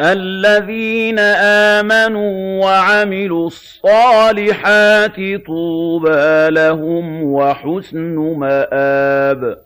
الَّذِينَ آمَنُوا وَعَمِلُوا الصَّالِحَاتِ طُوبَىٰ لَهُمْ وَحُسْنُ مَآبٍ.